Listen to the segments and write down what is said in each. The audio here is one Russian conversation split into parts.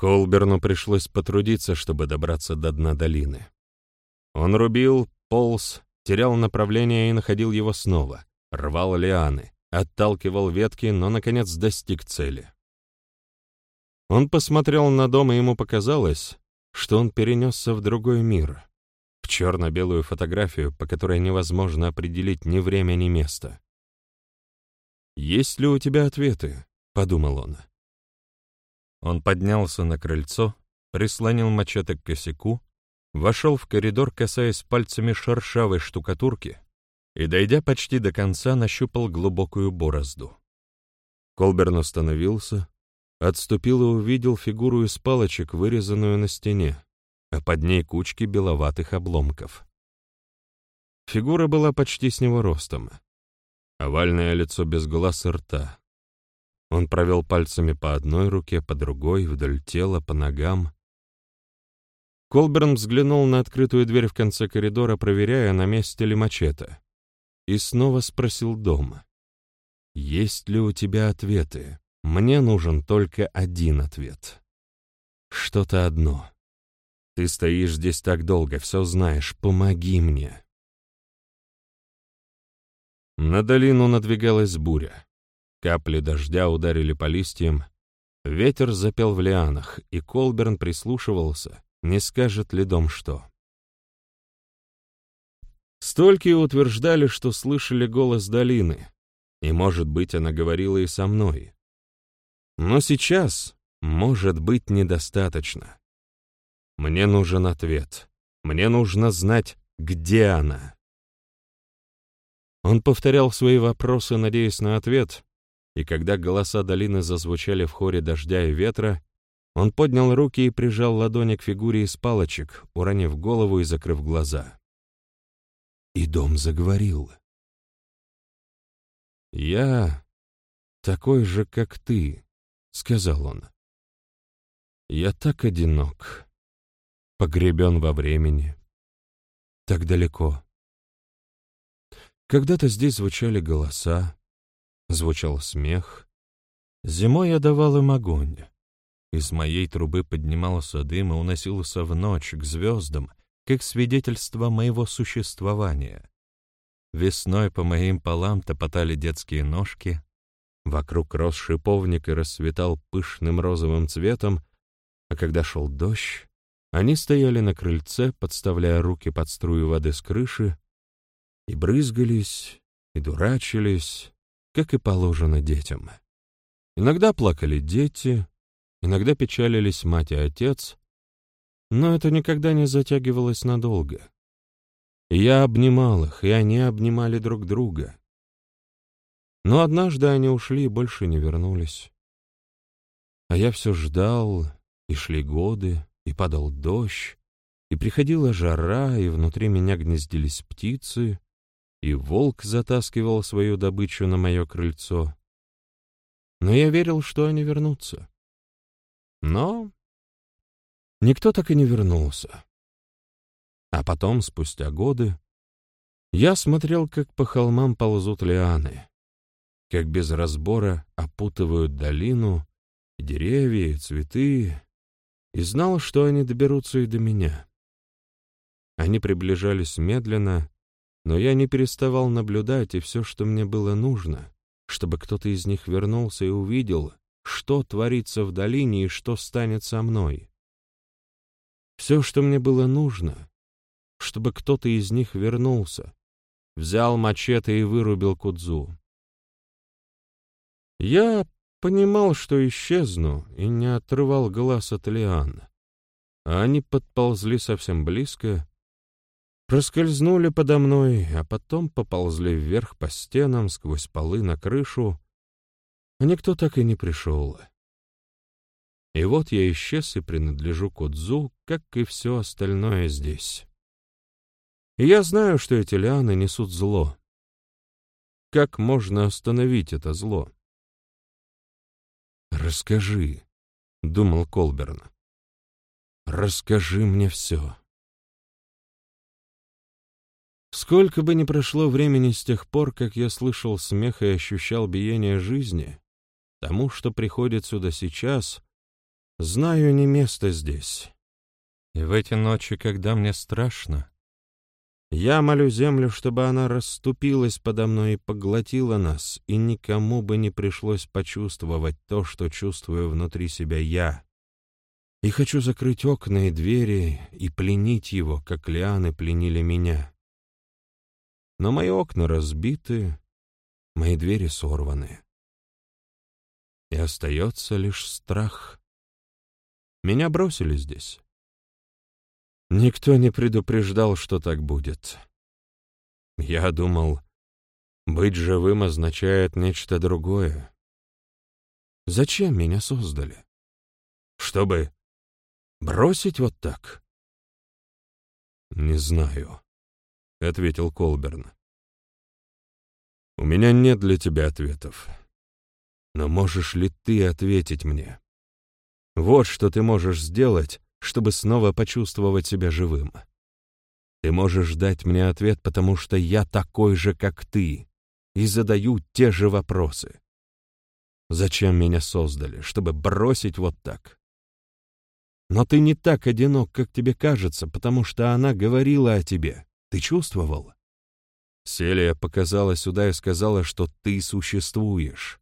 Колберну пришлось потрудиться, чтобы добраться до дна долины. Он рубил, полз, терял направление и находил его снова, рвал лианы, отталкивал ветки, но, наконец, достиг цели. Он посмотрел на дом, и ему показалось, что он перенесся в другой мир, в черно-белую фотографию, по которой невозможно определить ни время, ни место. «Есть ли у тебя ответы?» — подумал он. Он поднялся на крыльцо, прислонил мачете к косяку, вошел в коридор, касаясь пальцами шершавой штукатурки, и, дойдя почти до конца, нащупал глубокую борозду. Колберн остановился, отступил и увидел фигуру из палочек, вырезанную на стене, а под ней кучки беловатых обломков. Фигура была почти с него ростом. Овальное лицо без глаз и рта, он провел пальцами по одной руке, по другой, вдоль тела, по ногам. Колберн взглянул на открытую дверь в конце коридора, проверяя, на месте ли мачете, и снова спросил дома. «Есть ли у тебя ответы? Мне нужен только один ответ. Что-то одно. Ты стоишь здесь так долго, все знаешь, помоги мне». На долину надвигалась буря. Капли дождя ударили по листьям, ветер запел в лианах, и Колберн прислушивался, не скажет ли дом что. Столькие утверждали, что слышали голос долины, и, может быть, она говорила и со мной. Но сейчас, может быть, недостаточно. Мне нужен ответ. Мне нужно знать, где она. Он повторял свои вопросы, надеясь на ответ, и когда голоса долины зазвучали в хоре дождя и ветра, он поднял руки и прижал ладони к фигуре из палочек, уронив голову и закрыв глаза. И дом заговорил. «Я такой же, как ты», — сказал он. «Я так одинок, погребен во времени, так далеко. Когда-то здесь звучали голоса, Звучал смех. Зимой я давал им огонь. Из моей трубы поднимался дым и уносился в ночь к звездам, как свидетельство моего существования. Весной по моим полам топотали детские ножки, вокруг рос шиповник и расцветал пышным розовым цветом, а когда шел дождь, они стояли на крыльце, подставляя руки под струю воды с крыши, и брызгались, и дурачились, как и положено детям. Иногда плакали дети, иногда печалились мать и отец, но это никогда не затягивалось надолго. Я обнимал их, и они обнимали друг друга. Но однажды они ушли и больше не вернулись. А я все ждал, и шли годы, и падал дождь, и приходила жара, и внутри меня гнездились птицы, и волк затаскивал свою добычу на мое крыльцо. Но я верил, что они вернутся. Но никто так и не вернулся. А потом, спустя годы, я смотрел, как по холмам ползут лианы, как без разбора опутывают долину, деревья, и цветы, и знал, что они доберутся и до меня. Они приближались медленно, но я не переставал наблюдать, и все, что мне было нужно, чтобы кто-то из них вернулся и увидел, что творится в долине и что станет со мной. Все, что мне было нужно, чтобы кто-то из них вернулся, взял мачете и вырубил Кудзу. Я понимал, что исчезну, и не отрывал глаз от Лиан. Они подползли совсем близко, проскользнули подо мной, а потом поползли вверх по стенам, сквозь полы на крышу, а никто так и не пришел. И вот я исчез и принадлежу Кодзу, как и все остальное здесь. И я знаю, что эти лианы несут зло. Как можно остановить это зло? «Расскажи», — думал Колберн. «Расскажи мне все». Сколько бы ни прошло времени с тех пор, как я слышал смех и ощущал биение жизни, тому, что приходит сюда сейчас, Знаю, не место здесь. И в эти ночи, когда мне страшно, я молю землю, чтобы она расступилась подо мной и поглотила нас, и никому бы не пришлось почувствовать то, что чувствую внутри себя я. И хочу закрыть окна и двери и пленить его, как лианы пленили меня. Но мои окна разбиты, мои двери сорваны. И остается лишь страх. Меня бросили здесь. Никто не предупреждал, что так будет. Я думал, быть живым означает нечто другое. Зачем меня создали? Чтобы бросить вот так? Не знаю, — ответил Колберн. У меня нет для тебя ответов. Но можешь ли ты ответить мне? Вот что ты можешь сделать, чтобы снова почувствовать себя живым. Ты можешь дать мне ответ, потому что я такой же, как ты, и задаю те же вопросы. Зачем меня создали, чтобы бросить вот так? Но ты не так одинок, как тебе кажется, потому что она говорила о тебе. Ты чувствовал? Селия показала сюда и сказала, что ты существуешь.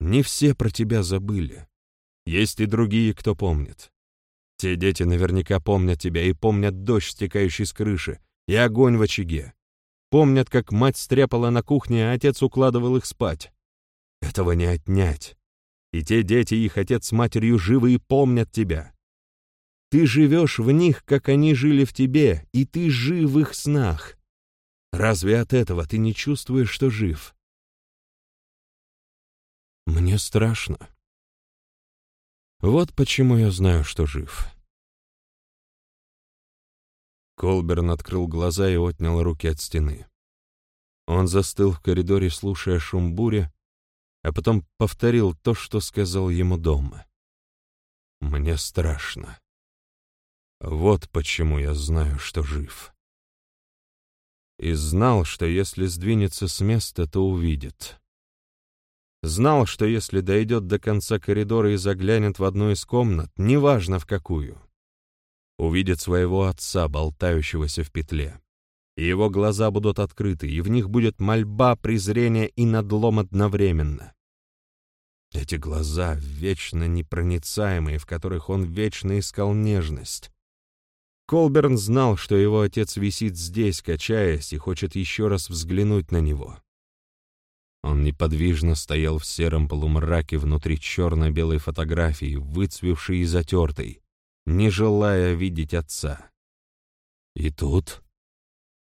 Не все про тебя забыли. Есть и другие, кто помнит. Те дети наверняка помнят тебя и помнят дождь, стекающий с крыши, и огонь в очаге. Помнят, как мать стряпала на кухне, а отец укладывал их спать. Этого не отнять. И те дети, их отец с матерью живы и помнят тебя. Ты живешь в них, как они жили в тебе, и ты жив в их снах. Разве от этого ты не чувствуешь, что жив? Мне страшно. Вот почему я знаю, что жив. Колберн открыл глаза и отнял руки от стены. Он застыл в коридоре, слушая шум бури, а потом повторил то, что сказал ему дома. «Мне страшно. Вот почему я знаю, что жив». И знал, что если сдвинется с места, то увидит. Знал, что если дойдет до конца коридора и заглянет в одну из комнат, неважно в какую, увидит своего отца, болтающегося в петле. И его глаза будут открыты, и в них будет мольба, презрение и надлом одновременно. Эти глаза, вечно непроницаемые, в которых он вечно искал нежность. Колберн знал, что его отец висит здесь, качаясь, и хочет еще раз взглянуть на него. Он неподвижно стоял в сером полумраке внутри черно-белой фотографии, выцвевшей и затертой, не желая видеть отца. И тут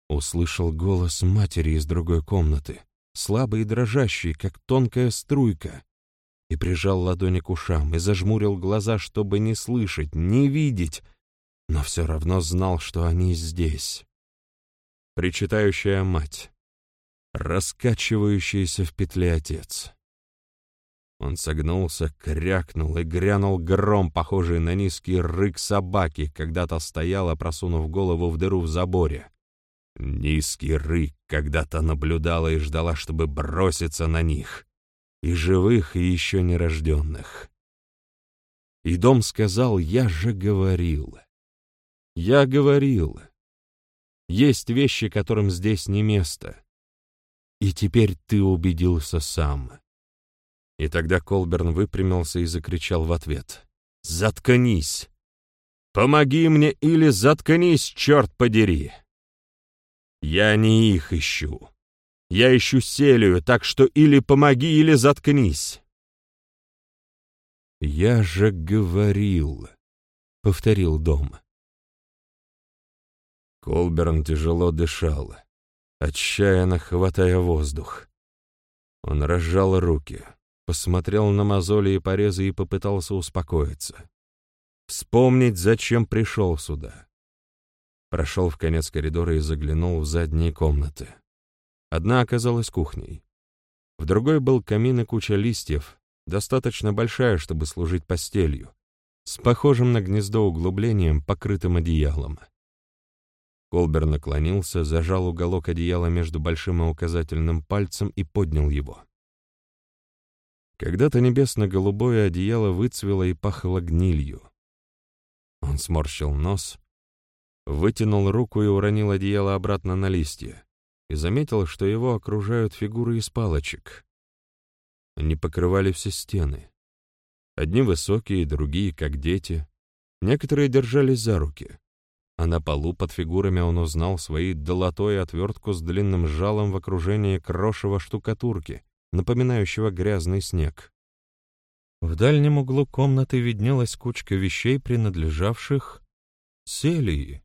услышал голос матери из другой комнаты, слабый и дрожащий, как тонкая струйка, и прижал ладони к ушам и зажмурил глаза, чтобы не слышать, не видеть, но все равно знал, что они здесь. Причитающая мать, раскачивающийся в петле отец. Он согнулся, крякнул и грянул гром, похожий на низкий рык собаки, когда-то стояла, просунув голову в дыру в заборе. Низкий рык когда-то наблюдала и ждала, чтобы броситься на них. И живых, и еще нерожденных. И дом сказал, я же говорил. Я говорил. Есть вещи, которым здесь не место. И теперь ты убедился сам. И тогда Колберн выпрямился и закричал в ответ. «Заткнись! Помоги мне или заткнись, черт подери! Я не их ищу. Я ищу Селию, так что или помоги, или заткнись!» «Я же говорил», — повторил дом. Колберн тяжело дышал отчаянно хватая воздух. Он разжал руки, посмотрел на мозоли и порезы и попытался успокоиться. Вспомнить, зачем пришел сюда. Прошел в конец коридора и заглянул в задние комнаты. Одна оказалась кухней. В другой был камин и куча листьев, достаточно большая, чтобы служить постелью, с похожим на гнездо углублением, покрытым одеялом. Колбер наклонился, зажал уголок одеяла между большим и указательным пальцем и поднял его. Когда-то небесно-голубое одеяло выцвело и пахло гнилью. Он сморщил нос, вытянул руку и уронил одеяло обратно на листья, и заметил, что его окружают фигуры из палочек. Они покрывали все стены. Одни высокие, другие, как дети. Некоторые держались за руки. А на полу под фигурами он узнал свои долотой отвертку с длинным жалом в окружении крошева штукатурки, напоминающего грязный снег. В дальнем углу комнаты виднелась кучка вещей, принадлежавших Селии.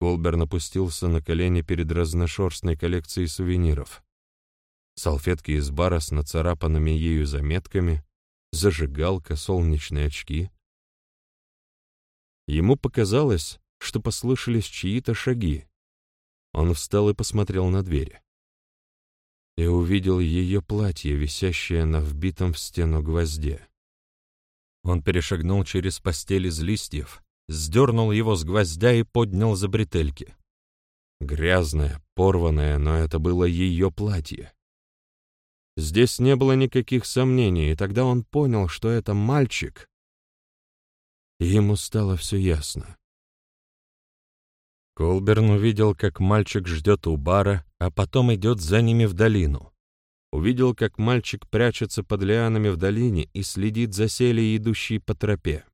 Колберн опустился на колени перед разношерстной коллекцией сувениров. Салфетки из бара с нацарапанными ею заметками, зажигалка, солнечные очки. Ему показалось, что послышались чьи-то шаги. Он встал и посмотрел на дверь. И увидел ее платье, висящее на вбитом в стену гвозде. Он перешагнул через постель из листьев, сдернул его с гвоздя и поднял за бретельки. Грязное, порванное, но это было ее платье. Здесь не было никаких сомнений, и тогда он понял, что это мальчик. Ему стало все ясно. Колберн увидел, как мальчик ждет у бара, а потом идет за ними в долину. Увидел, как мальчик прячется под лианами в долине и следит за селей, идущей по тропе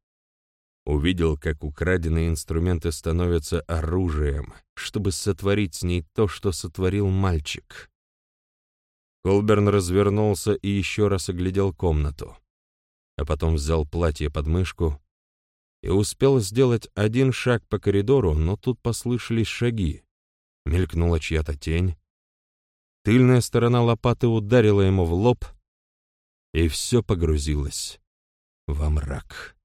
увидел, как украденные инструменты становятся оружием, чтобы сотворить с ней то, что сотворил мальчик. Колберн развернулся и еще раз оглядел комнату, а потом взял платье под мышку и успел сделать один шаг по коридору, но тут послышались шаги. Мелькнула чья-то тень. Тыльная сторона лопаты ударила ему в лоб, и все погрузилось во мрак.